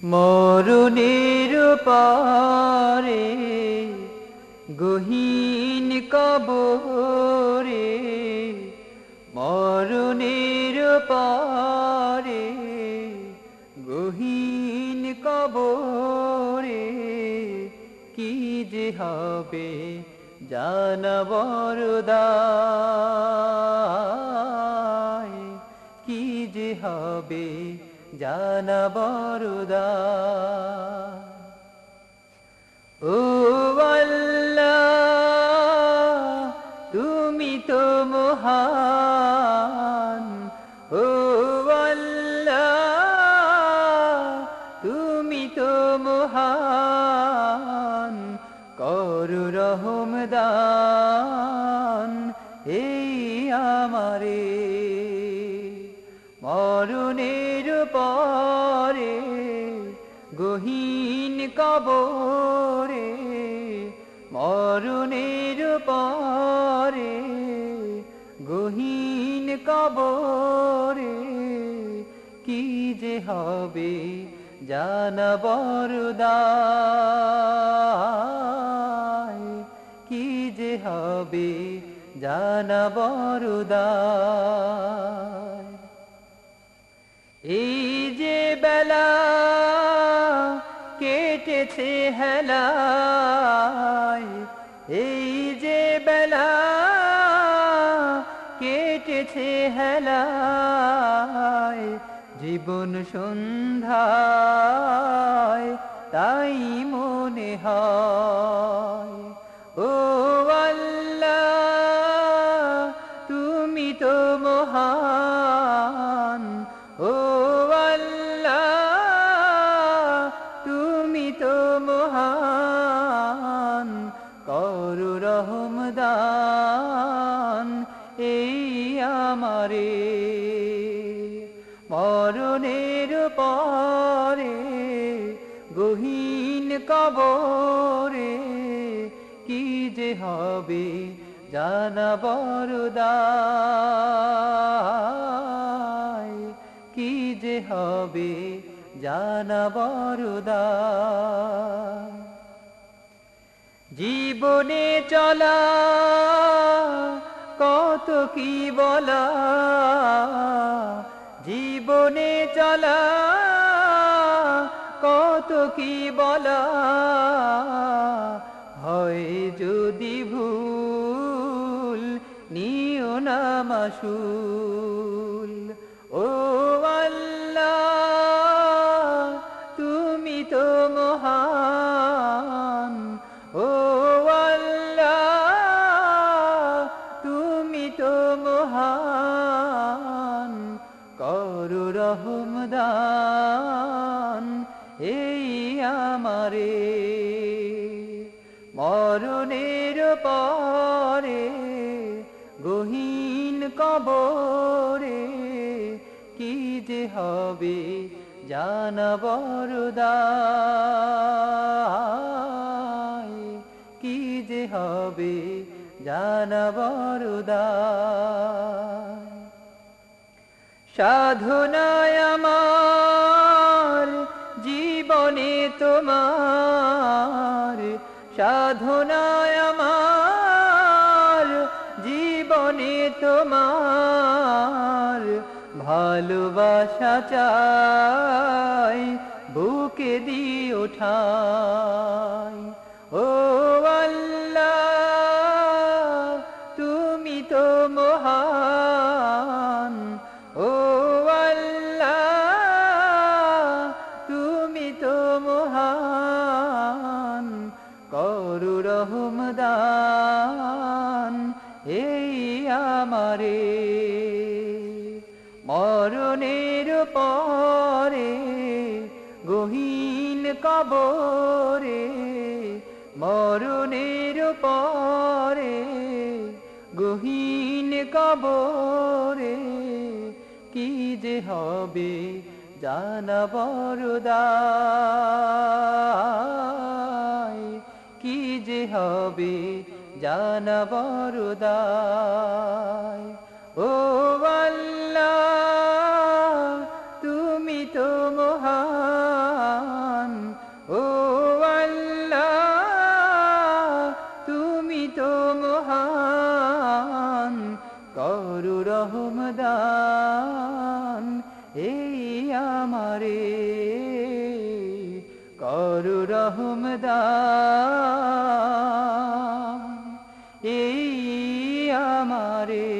মরুনির পারে, গহীন কবরে, মরুনির পারে, গহীন কবরে, কি যে হবে জানবরদায় কি যে হবে জানবরদা ও আল্লাহ তুমি তো মহান। ও তুমি তো মহান। করু রহমদান এই আমারে। গহীন কবরে, মরুণের পরে, গহীন কবরে কি যে হবে জানবরদায় কি যে হবে জানবরদায় এই কেটেছে হেলায়। এই যে বেলা কেটেছে হেলায় জীবন সন্ধ্যায় তাই মনে হয়। ও মহান, করু রহমদান এই আমারে। মরণের পরে গহীন কবরে কি যে হবে জানাবরদায় কি যে হবে জানাবরদায় জীবনে চলা কত কি বলা। জীবনে চলা কত কি বলা। হয় যদি ভুল, নিও না মাসুল। ও রহমদান এই আমারে। মরণের পরে গহীন কবরে কি যে হবে জানবরদায় কি যে হবে জানবরদায় সাধনায় আমার জীবনে তোমার সাধনায় আমার জীবনে তোমার ভালোবাসা চাই বুকে দিও ঠাই ও তো মহান, করু রহমদান এই আমারে। মরণের পরে গহীন কবরে, মরণের পরে গহীন কবরে, কি যে হবে জানা বরদাই কি যে হবে জানা বরদাই ও তুমি তো মহান। ও তুমি তো মহান। করু রহমদা এই আমারে করু রহম এই আমারে